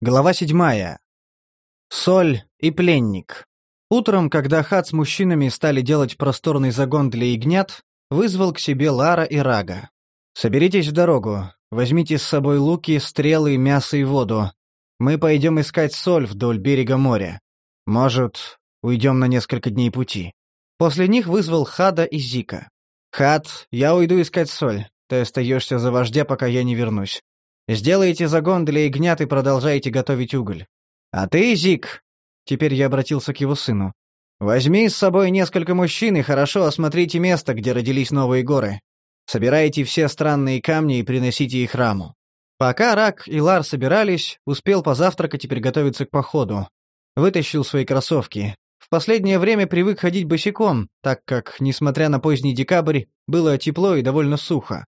Глава седьмая. Соль и пленник. Утром, когда Хат с мужчинами стали делать просторный загон для ягнят, вызвал к себе Лара и Рага. «Соберитесь в дорогу, возьмите с собой луки, стрелы, мясо и воду. Мы пойдем искать соль вдоль берега моря. Может, уйдем на несколько дней пути». После них вызвал Хада и Зика. «Хад, я уйду искать соль. Ты остаешься за вождя, пока я не вернусь. Сделайте загон для ягнят и продолжайте готовить уголь. А ты, Зик, теперь я обратился к его сыну, возьми с собой несколько мужчин и хорошо осмотрите место, где родились новые горы. Собирайте все странные камни и приносите их раму. Пока Рак и Лар собирались, успел позавтракать и приготовиться к походу. Вытащил свои кроссовки. В последнее время привык ходить босиком, так как, несмотря на поздний декабрь, было тепло и довольно сухо.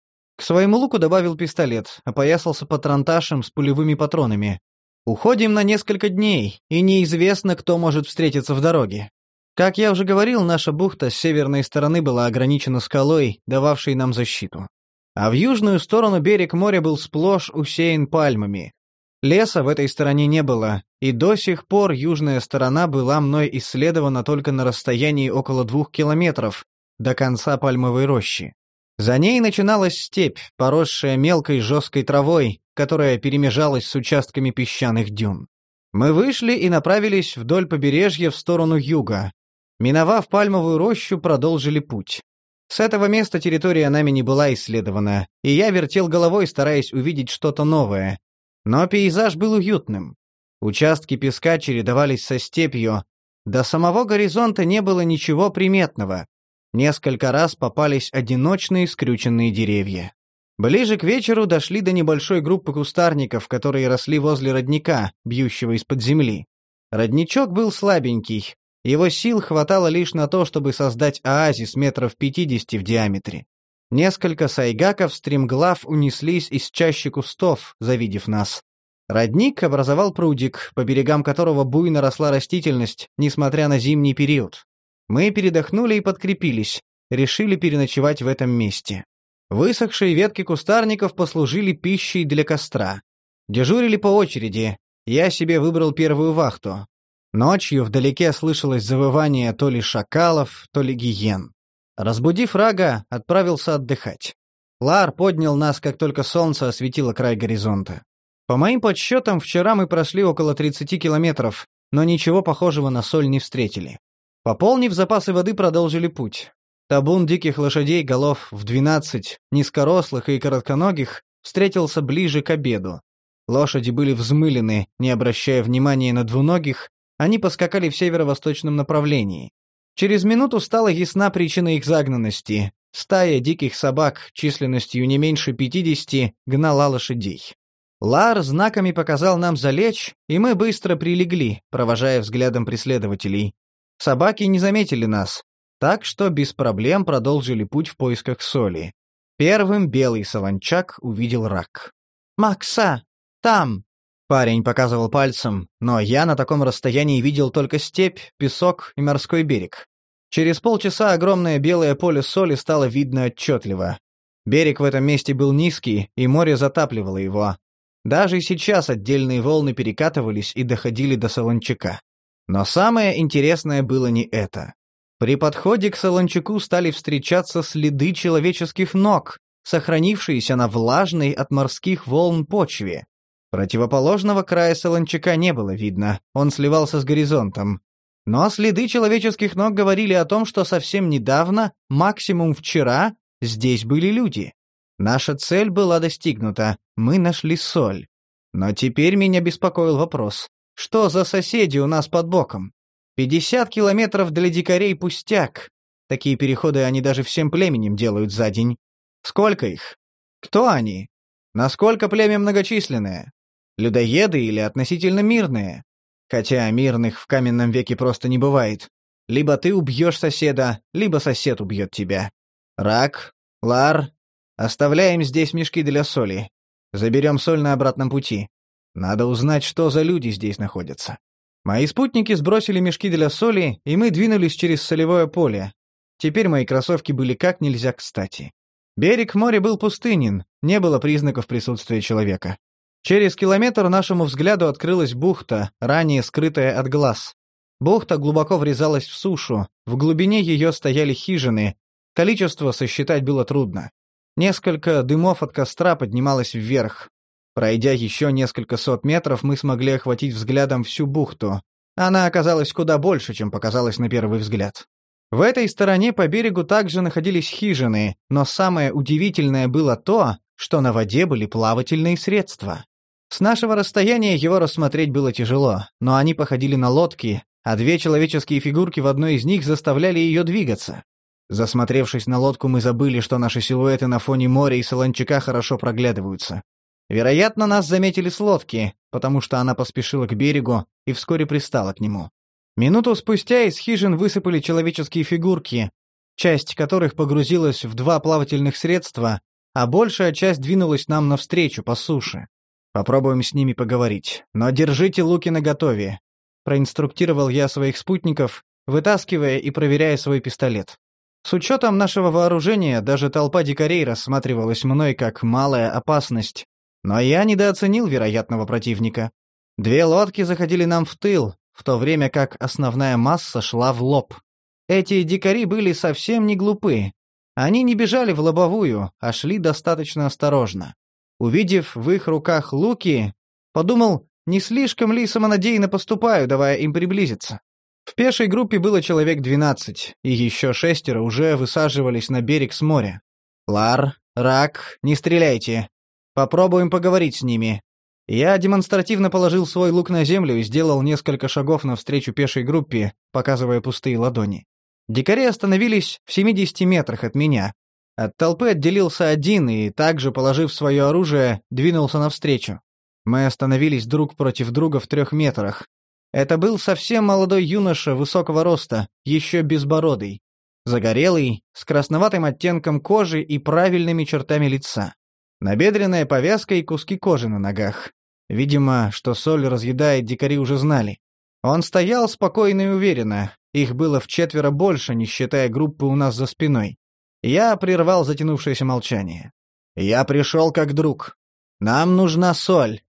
Своему луку добавил пистолет, опоясался патронташем с пулевыми патронами. Уходим на несколько дней, и неизвестно, кто может встретиться в дороге. Как я уже говорил, наша бухта с северной стороны была ограничена скалой, дававшей нам защиту. А в южную сторону берег моря был сплошь усеян пальмами. Леса в этой стороне не было, и до сих пор южная сторона была мной исследована только на расстоянии около двух километров до конца пальмовой рощи. За ней начиналась степь, поросшая мелкой жесткой травой, которая перемежалась с участками песчаных дюн. Мы вышли и направились вдоль побережья в сторону юга. Миновав пальмовую рощу, продолжили путь. С этого места территория нами не была исследована, и я вертел головой, стараясь увидеть что-то новое. Но пейзаж был уютным. Участки песка чередовались со степью. До самого горизонта не было ничего приметного, Несколько раз попались одиночные скрюченные деревья. Ближе к вечеру дошли до небольшой группы кустарников, которые росли возле родника, бьющего из-под земли. Родничок был слабенький, его сил хватало лишь на то, чтобы создать оазис метров пятидесяти в диаметре. Несколько сайгаков стремглав унеслись из чащи кустов, завидев нас. Родник образовал прудик, по берегам которого буйно росла растительность, несмотря на зимний период. Мы передохнули и подкрепились, решили переночевать в этом месте. Высохшие ветки кустарников послужили пищей для костра. Дежурили по очереди, я себе выбрал первую вахту. Ночью вдалеке слышалось завывание то ли шакалов, то ли гиен. Разбудив Рага, отправился отдыхать. Лар поднял нас, как только солнце осветило край горизонта. По моим подсчетам, вчера мы прошли около 30 километров, но ничего похожего на соль не встретили. Пополнив запасы воды, продолжили путь. Табун диких лошадей голов в двенадцать, низкорослых и коротконогих, встретился ближе к обеду. Лошади были взмылены, не обращая внимания на двуногих, они поскакали в северо-восточном направлении. Через минуту стала ясна причина их загнанности. Стая диких собак, численностью не меньше пятидесяти, гнала лошадей. Лар знаками показал нам залечь, и мы быстро прилегли, провожая взглядом преследователей. Собаки не заметили нас, так что без проблем продолжили путь в поисках соли. Первым белый солончак увидел рак. «Макса! Там!» Парень показывал пальцем, но я на таком расстоянии видел только степь, песок и морской берег. Через полчаса огромное белое поле соли стало видно отчетливо. Берег в этом месте был низкий, и море затапливало его. Даже сейчас отдельные волны перекатывались и доходили до Солончака. Но самое интересное было не это. При подходе к Солончаку стали встречаться следы человеческих ног, сохранившиеся на влажной от морских волн почве. Противоположного края Солончака не было видно, он сливался с горизонтом. Но следы человеческих ног говорили о том, что совсем недавно, максимум вчера, здесь были люди. Наша цель была достигнута, мы нашли соль. Но теперь меня беспокоил вопрос, что за соседи у нас под боком? Пятьдесят километров для дикарей пустяк. Такие переходы они даже всем племенем делают за день. Сколько их? Кто они? Насколько племя многочисленное? Людоеды или относительно мирные? Хотя мирных в каменном веке просто не бывает. Либо ты убьешь соседа, либо сосед убьет тебя. Рак, Лар, оставляем здесь мешки для соли. Заберем соль на обратном пути. Надо узнать, что за люди здесь находятся. Мои спутники сбросили мешки для соли, и мы двинулись через солевое поле. Теперь мои кроссовки были как нельзя кстати. Берег моря был пустынен, не было признаков присутствия человека. Через километр нашему взгляду открылась бухта, ранее скрытая от глаз. Бухта глубоко врезалась в сушу, в глубине ее стояли хижины, количество сосчитать было трудно. Несколько дымов от костра поднималось вверх. Пройдя еще несколько сот метров, мы смогли охватить взглядом всю бухту. Она оказалась куда больше, чем показалось на первый взгляд. В этой стороне по берегу также находились хижины, но самое удивительное было то, что на воде были плавательные средства. С нашего расстояния его рассмотреть было тяжело, но они походили на лодки, а две человеческие фигурки в одной из них заставляли ее двигаться. Засмотревшись на лодку, мы забыли, что наши силуэты на фоне моря и солончака хорошо проглядываются. Вероятно, нас заметили с лодки, потому что она поспешила к берегу и вскоре пристала к нему. Минуту спустя из хижин высыпали человеческие фигурки, часть которых погрузилась в два плавательных средства, а большая часть двинулась нам навстречу по суше. Попробуем с ними поговорить, но держите луки наготове, проинструктировал я своих спутников, вытаскивая и проверяя свой пистолет. С учетом нашего вооружения даже толпа дикарей рассматривалась мной как малая опасность, но я недооценил вероятного противника. Две лодки заходили нам в тыл, в то время как основная масса шла в лоб. Эти дикари были совсем не глупы. Они не бежали в лобовую, а шли достаточно осторожно. Увидев в их руках луки, подумал, не слишком ли самонадеянно поступаю, давая им приблизиться. В пешей группе было человек двенадцать, и еще шестеро уже высаживались на берег с моря. «Лар, Рак, не стреляйте. Попробуем поговорить с ними». Я демонстративно положил свой лук на землю и сделал несколько шагов навстречу пешей группе, показывая пустые ладони. Дикари остановились в 70 метрах от меня, от толпы отделился один и, также положив свое оружие, двинулся навстречу. Мы остановились друг против друга в трех метрах. Это был совсем молодой юноша высокого роста, еще безбородый. Загорелый, с красноватым оттенком кожи и правильными чертами лица. Набедренная повязка и куски кожи на ногах. Видимо, что соль разъедает, дикари уже знали. Он стоял спокойно и уверенно. Их было в четверо больше, не считая группы у нас за спиной. Я прервал затянувшееся молчание. «Я пришел как друг. Нам нужна соль».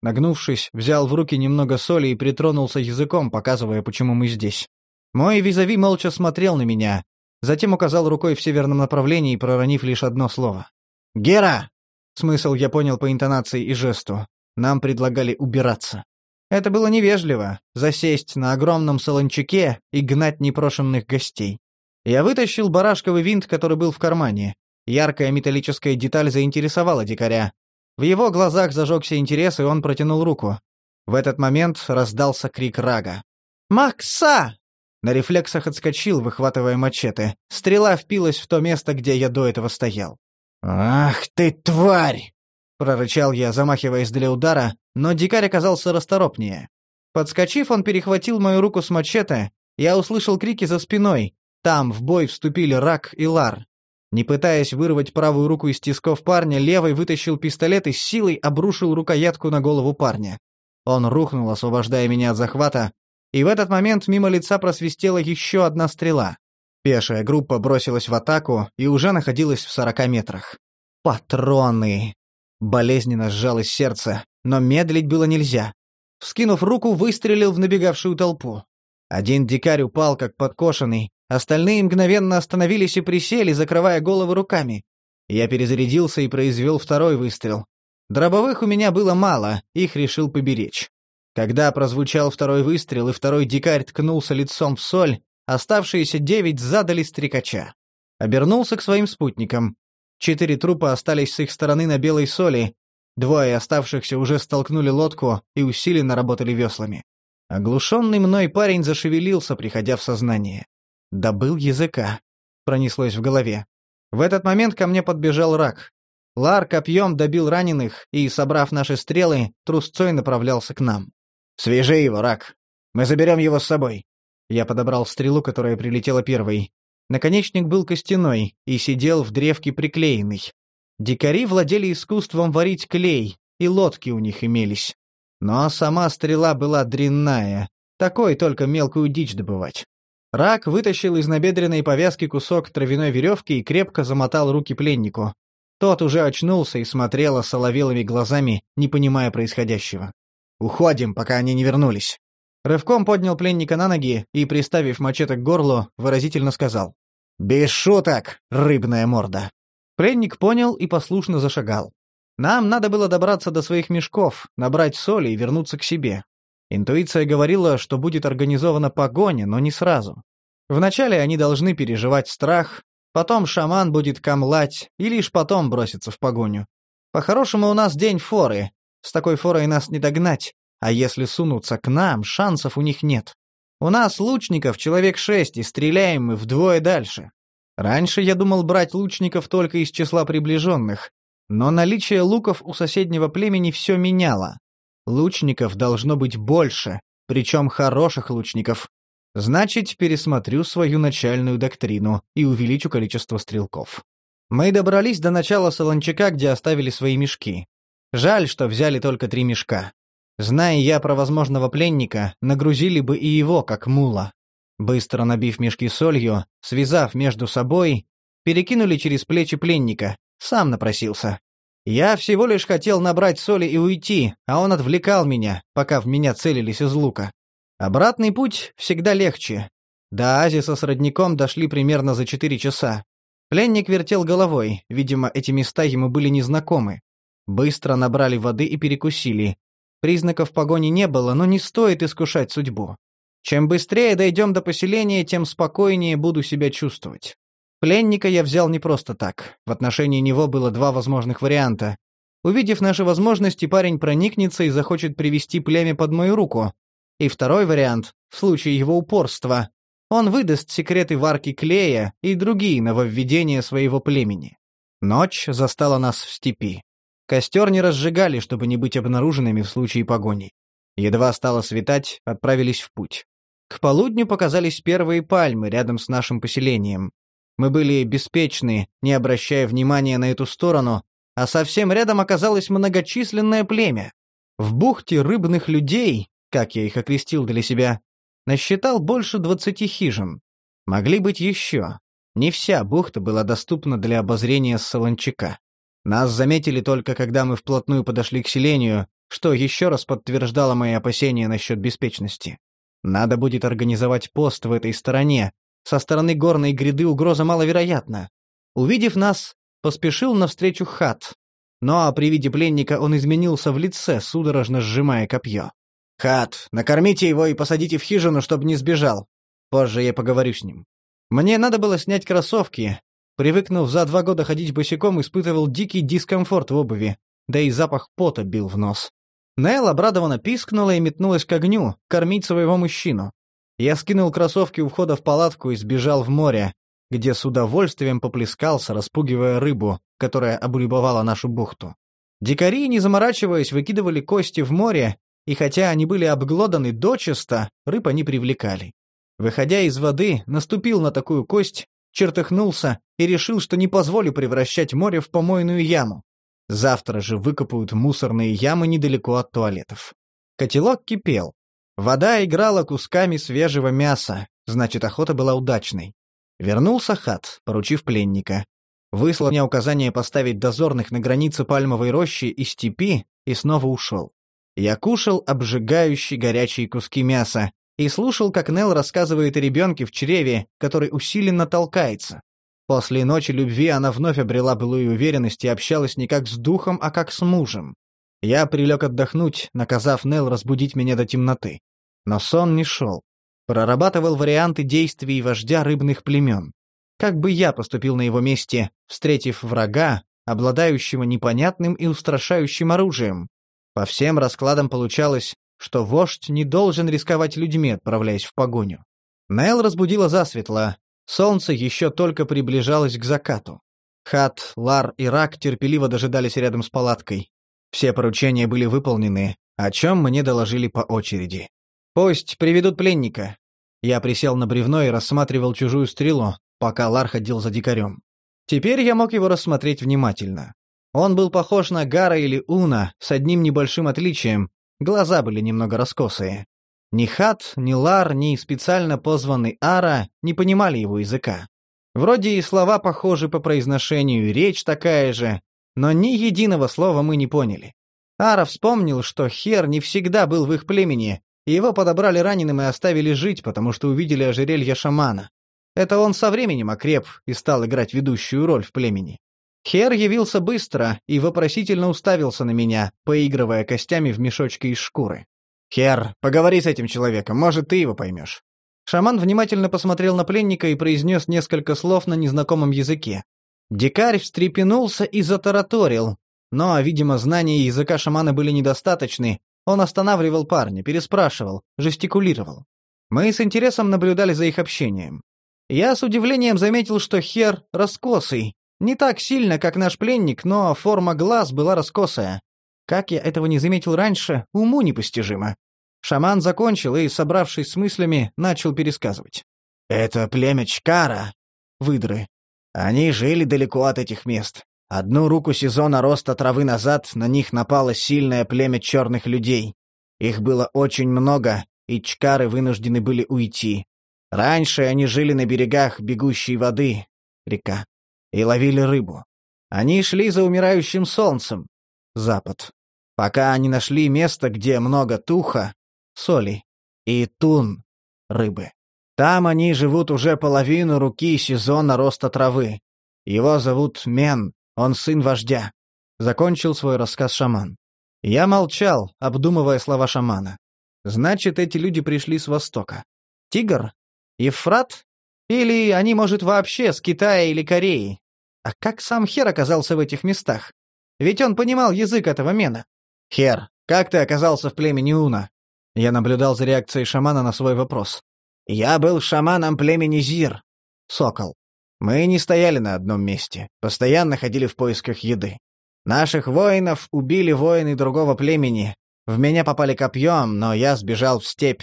Нагнувшись, взял в руки немного соли и притронулся языком, показывая, почему мы здесь. Мой визави молча смотрел на меня, затем указал рукой в северном направлении, проронив лишь одно слово. «Гера!» Смысл я понял по интонации и жесту. Нам предлагали убираться. Это было невежливо — засесть на огромном солончаке и гнать непрошенных гостей. Я вытащил барашковый винт, который был в кармане. Яркая металлическая деталь заинтересовала дикаря. В его глазах зажегся интерес, и он протянул руку. В этот момент раздался крик Рага. «Макса!» На рефлексах отскочил, выхватывая мачете. Стрела впилась в то место, где я до этого стоял. «Ах ты, тварь!» — прорычал я, замахиваясь для удара, но дикарь оказался расторопнее. Подскочив, он перехватил мою руку с мачете, я услышал крики за спиной, там в бой вступили Рак и Лар. Не пытаясь вырвать правую руку из тисков парня, левой вытащил пистолет и с силой обрушил рукоятку на голову парня. Он рухнул, освобождая меня от захвата, и в этот момент мимо лица просвистела еще одна стрела. Пешая группа бросилась в атаку и уже находилась в сорока метрах. «Патроны!» Болезненно сжалось сердце, но медлить было нельзя. Вскинув руку, выстрелил в набегавшую толпу. Один дикарь упал, как подкошенный, Остальные мгновенно остановились и присели, закрывая головы руками. Я перезарядился и произвел второй выстрел. Дробовых у меня было мало, их решил поберечь. Когда прозвучал второй выстрел и второй дикарь ткнулся лицом в соль, оставшиеся девять задали стрекача. Обернулся к своим спутникам. Четыре трупа остались с их стороны на белой соли, двое оставшихся уже столкнули лодку и усиленно работали веслами. Оглушенный мной парень зашевелился, приходя в сознание. Добыл языка. Пронеслось в голове. В этот момент ко мне подбежал рак. Лар копьем добил раненых и, собрав наши стрелы, трусцой направлялся к нам. «Свяжи его, рак. Мы заберем его с собой». Я подобрал стрелу, которая прилетела первой. Наконечник был костяной и сидел в древке приклеенный. Дикари владели искусством варить клей, и лодки у них имелись. Но сама стрела была дрянная, такой только мелкую дичь добывать. Рак вытащил из набедренной повязки кусок травяной веревки и крепко замотал руки пленнику. Тот уже очнулся и смотрел соловелыми глазами, не понимая происходящего. «Уходим, пока они не вернулись». Рывком поднял пленника на ноги и, приставив мачете к горлу, выразительно сказал. «Без шуток, рыбная морда». Пленник понял и послушно зашагал. Нам надо было добраться до своих мешков, набрать соли и вернуться к себе. Интуиция говорила, что будет организована погоня, но не сразу. Вначале они должны переживать страх, потом шаман будет камлать и лишь потом броситься в погоню. По-хорошему у нас день форы, с такой форой нас не догнать, а если сунуться к нам, шансов у них нет. У нас лучников человек шесть, и стреляем мы вдвое дальше. Раньше я думал брать лучников только из числа приближенных, но наличие луков у соседнего племени все меняло. Лучников должно быть больше, причем хороших лучников. Значит, пересмотрю свою начальную доктрину и увеличу количество стрелков. Мы добрались до начала солончака, где оставили свои мешки. Жаль, что взяли только три мешка. Зная я про возможного пленника, нагрузили бы и его, как мула. Быстро набив мешки солью, связав между собой, перекинули через плечи пленника, сам напросился. Я всего лишь хотел набрать соли и уйти, а он отвлекал меня, пока в меня целились из лука. Обратный путь всегда легче. До оазиса с родником дошли примерно за четыре часа. Пленник вертел головой, видимо, эти места ему были незнакомы. Быстро набрали воды и перекусили. Признаков погони не было, но не стоит искушать судьбу. Чем быстрее дойдем до поселения, тем спокойнее буду себя чувствовать. Пленника я взял не просто так. В отношении него было два возможных варианта. Увидев наши возможности, парень проникнется и захочет привести племя под мою руку. И второй вариант, в случае его упорства, он выдаст секреты варки клея и другие нововведения своего племени. Ночь застала нас в степи. Костер не разжигали, чтобы не быть обнаруженными в случае погони. Едва стало светать, отправились в путь. К полудню показались первые пальмы рядом с нашим поселением. Мы были беспечны, не обращая внимания на эту сторону, а совсем рядом оказалось многочисленное племя. В бухте рыбных людей, как я их окрестил для себя, насчитал больше двадцати хижин. Могли быть еще. Не вся бухта была доступна для обозрения с Солончака. Нас заметили только, когда мы вплотную подошли к селению, что еще раз подтверждало мои опасения насчет беспечности. Надо будет организовать пост в этой стороне, со стороны горной гряды угроза маловероятна. Увидев нас, поспешил навстречу хат. Но при виде пленника он изменился в лице, судорожно сжимая копье. «Хат, накормите его и посадите в хижину, чтобы не сбежал. Позже я поговорю с ним». Мне надо было снять кроссовки. Привыкнув за два года ходить босиком, испытывал дикий дискомфорт в обуви, да и запах пота бил в нос. Нел обрадованно пискнула и метнулась к огню, кормить своего мужчину. Я скинул кроссовки у входа в палатку и сбежал в море, где с удовольствием поплескался, распугивая рыбу, которая облюбовала нашу бухту. Дикари, не заморачиваясь, выкидывали кости в море, и хотя они были обглоданы дочисто, рыб они привлекали. Выходя из воды, наступил на такую кость, чертыхнулся и решил, что не позволю превращать море в помойную яму. Завтра же выкопают мусорные ямы недалеко от туалетов. Котелок кипел. Вода играла кусками свежего мяса, значит, охота была удачной. Вернулся Хат, поручив пленника. Выслал мне указание поставить дозорных на границе пальмовой рощи и степи и снова ушел. Я кушал обжигающие горячие куски мяса и слушал, как Нел рассказывает о ребенке в чреве, который усиленно толкается. После ночи любви она вновь обрела былую уверенность и общалась не как с духом, а как с мужем. Я прилег отдохнуть, наказав Нел разбудить меня до темноты. Но сон не шел. Прорабатывал варианты действий вождя рыбных племен. Как бы я поступил на его месте, встретив врага, обладающего непонятным и устрашающим оружием? По всем раскладам получалось, что вождь не должен рисковать людьми, отправляясь в погоню. Нел разбудила засветло. Солнце еще только приближалось к закату. Хат, Лар и Рак терпеливо дожидались рядом с палаткой. Все поручения были выполнены, о чем мне доложили по очереди. «Пусть приведут пленника». Я присел на бревно и рассматривал чужую стрелу, пока Лар ходил за дикарем. Теперь я мог его рассмотреть внимательно. Он был похож на Гара или Уна, с одним небольшим отличием. Глаза были немного раскосые. Ни Хат, ни Лар, ни специально позванный Ара не понимали его языка. Вроде и слова похожи по произношению, и речь такая же, но ни единого слова мы не поняли. Ара вспомнил, что Хер не всегда был в их племени, и его подобрали раненым и оставили жить, потому что увидели ожерелье шамана. Это он со временем окреп и стал играть ведущую роль в племени. Хер явился быстро и вопросительно уставился на меня, поигрывая костями в мешочке из шкуры. «Хер, поговори с этим человеком, может, ты его поймешь». Шаман внимательно посмотрел на пленника и произнес несколько слов на незнакомом языке. Дикарь встрепенулся и затараторил, но, видимо, знания языка шамана были недостаточны, он останавливал парня, переспрашивал, жестикулировал. Мы с интересом наблюдали за их общением. Я с удивлением заметил, что Хер раскосый. Не так сильно, как наш пленник, но форма глаз была раскосая. Как я этого не заметил раньше, уму непостижимо. Шаман закончил и, собравшись с мыслями, начал пересказывать. «Это племя Чкара, выдры. Они жили далеко от этих мест. Одну руку сезона роста травы назад на них напало сильное племя черных людей. Их было очень много, и Чкары вынуждены были уйти. Раньше они жили на берегах бегущей воды, река, и ловили рыбу. Они шли за умирающим солнцем, запад, пока они нашли место, где много туха, соли, и тун, рыбы. Там они живут уже половину руки сезона роста травы. Его зовут Мен, он сын вождя. Закончил свой рассказ шаман. Я молчал, обдумывая слова шамана. Значит, эти люди пришли с востока. Тигр? Ефрат? Или они, может, вообще с Китая или Кореи? А как сам Хер оказался в этих местах? Ведь он понимал язык этого мена. Хер, как ты оказался в племени Уна? Я наблюдал за реакцией шамана на свой вопрос. «Я был шаманом племени Зир». Сокол. Мы не стояли на одном месте, постоянно ходили в поисках еды. Наших воинов убили воины другого племени. В меня попали копьем, но я сбежал в степь.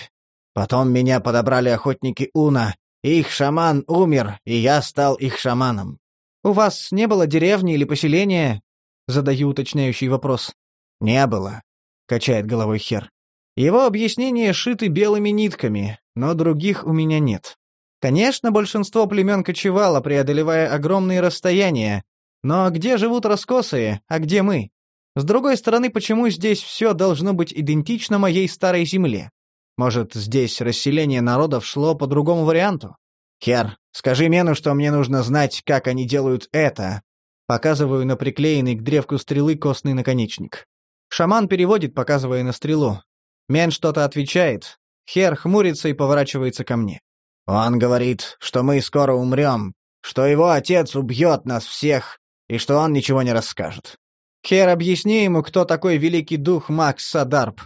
Потом меня подобрали охотники Уна. Их шаман умер, и я стал их шаманом. «У вас не было деревни или поселения?» Задаю уточняющий вопрос. «Не было», — качает головой Хер. Его объяснения шиты белыми нитками, но других у меня нет. Конечно, большинство племен кочевало, преодолевая огромные расстояния, но где живут раскосые, а где мы? С другой стороны, почему здесь все должно быть идентично моей старой земле? Может, здесь расселение народов шло по другому варианту? Хер, скажи Мену, что мне нужно знать, как они делают это. Показываю на приклеенный к древку стрелы костный наконечник. Шаман переводит, показывая на стрелу. Мен что-то отвечает. Хер хмурится и поворачивается ко мне. «Он говорит, что мы скоро умрем, что его отец убьет нас всех, и что он ничего не расскажет. Хер, объясни ему, кто такой великий дух Макс Садарп.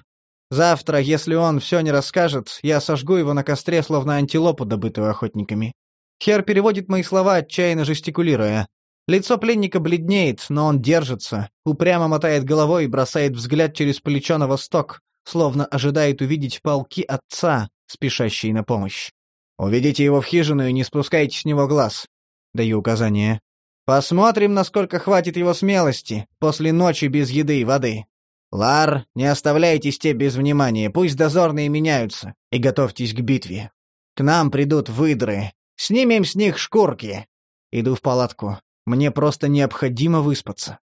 Завтра, если он все не расскажет, я сожгу его на костре, словно антилопу, добытую охотниками». Хер переводит мои слова, отчаянно жестикулируя. Лицо пленника бледнеет, но он держится, упрямо мотает головой и бросает взгляд через плечо на восток, словно ожидает увидеть полки отца, спешащие на помощь. «Уведите его в хижину и не спускайте с него глаз», — даю указание. «Посмотрим, насколько хватит его смелости после ночи без еды и воды. Лар, не оставляйте степь без внимания, пусть дозорные меняются, и готовьтесь к битве. К нам придут выдры, снимем с них шкурки. Иду в палатку, мне просто необходимо выспаться».